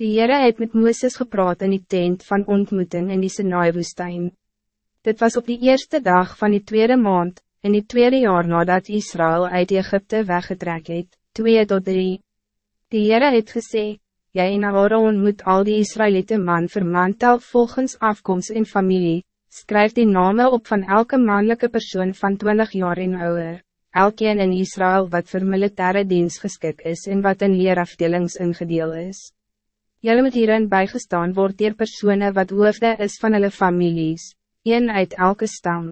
Die Heere het met Mooses gepraat in die tent van ontmoeting in die Sinai-woestijn. Dit was op die eerste dag van die tweede maand, in die tweede jaar nadat Israël uit Egypte weggetrek het, twee tot drie. Die Heere het gesê, Jy en Aaron moet al die Israëlieten man vir man tel volgens afkomst en familie, skryf die name op van elke mannelijke persoon van 20 jaar en ouder, elkeen in Israël wat voor militaire dienst geskik is en wat in leerafdelings ingedeel is. Jelle moet hierin bijgestaan word dier persone wat hoofde is van hulle families, een uit elke stam.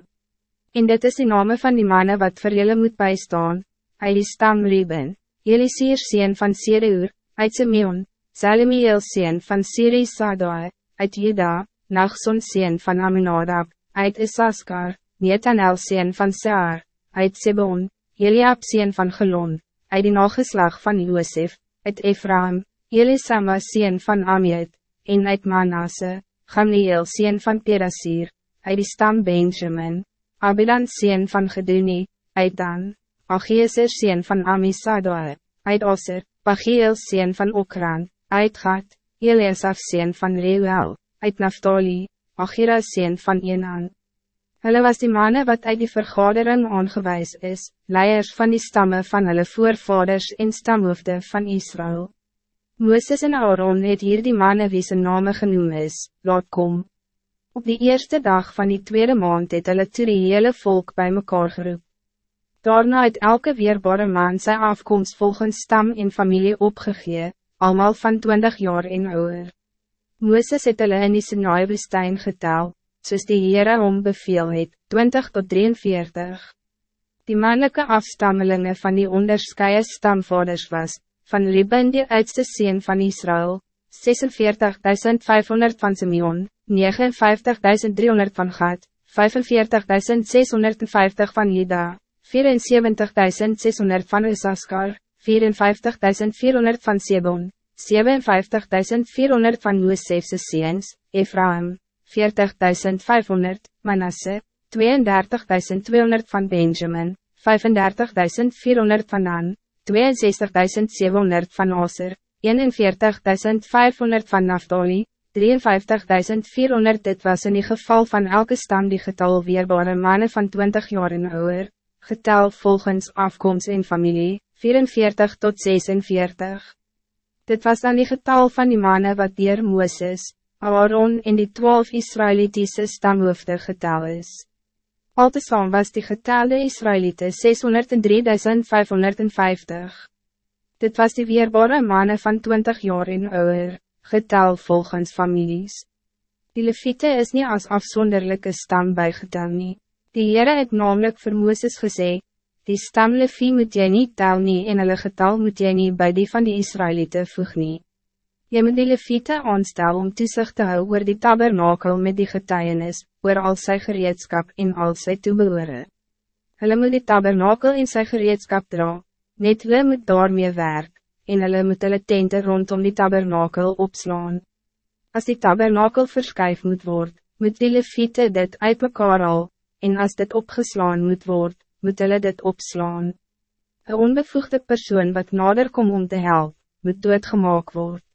En dit is die name van die mannen wat vir julle moet bijstaan, uit die stam Reuben, Elisir sien van Sireur, uit Simeon, Salemiel sien van Siri Sadai, uit Juda, Nachson sien van Aminadab, uit Isaskar, Netanel sien van Saar, uit Sebon, Eliab sien van Gelon, uit die nageslag van Josef, uit Ephraim, Elisama sien van Amiet, en uit Manasse, Gamliel sien van Perasir, uit die stam Benjamin, Abidan sien van Geduni, uit Dan, Achieser sien van Amisadoi, uit Osser, Pagiel sien van Okran, uit Gat, Eliasaf sien van Reuel, uit Naftali, Achira sien van Enan. Hulle was die mannen wat uit die vergadering aangewijs is, leiers van die stammen van hulle voorvaders en stamhoofde van Israël. Mooses en Aaron het hier die manne wie zijn name genoem is, laat kom. Op die eerste dag van die tweede maand het hulle toe die hele volk bij mekaar geroep. Daarna het elke weerbare man sy afkomst volgens stam en familie opgegee, allemaal van 20 jaar en ouder. Mooses het hulle in die Sinai-woestijn getel, soos die Heere om beveel het, 20 tot 43. Die mannelijke afstammelingen van die onderscheide stamvaders was, van Liban die oudste sien van Israël, 46.500 van Simeon, 59.300 van Gad, 45.650 van Jida, 74.600 van Isaskar, 54.400 van Sebon, 57.400 van Joosefse seens, Ephraim, 40.500, Manasse, 32.200 van Benjamin, 35.400 van An, 62.700 van Aser, 41.500 van Naftali, 53.400 dit was in die geval van elke stam die getal weerbare mannen van 20 jaar en ouder, getal volgens afkomst en familie, 44 tot 46. Dit was dan die getal van die mannen wat dier Mooses, Aaron en die 12 Israëlitische stamhoofde getal is. Altesaam was die getelde Israëlieten 603.550. Dit was die weerbare mannen van 20 jaar en ouder, getel volgens families. Die Levite is niet als afzonderlijke stam bijgetel nie. Die Heere het namelijk vir Mooses gesê, die stam Levi moet jy niet tel nie en hulle getal moet jy nie by die van die Israëlieten voeg nie. Je moet die leviete aanstel om toezicht te hou oor die tabernakel met die getuienis, oor al sy gereedskap en al sy toebehore. Hulle moet die tabernakel en sy gereedskap dra, net hulle moet daarmee werk, en hulle moet hulle tente rondom die tabernakel opslaan. Als die tabernakel verskuif moet worden, moet die leviete dit uit mekaar al, en als dit opgeslaan moet worden, moet hulle dit opslaan. Een onbevoegde persoon wat nader kom om te helpen, moet doodgemaak worden.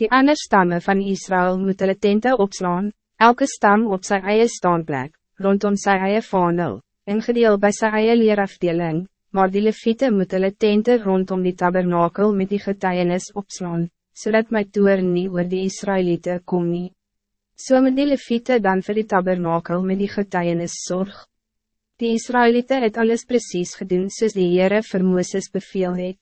Die ander stammen van Israël moet hulle tente opslaan, elke stam op zijn eie staanplek, rondom zijn eie vaandel, ingedeel bij zijn eie leerafdeling, maar die leviete moet hulle tente rondom die tabernakel met die getuienis opslaan, zodat my toer nie oor die Israëlieten kom nie. So moet die leviete dan voor die tabernakel met die getuienis zorg. Die Israëlieten het alles precies gedaan soos die Heere vir Mooses beveel het.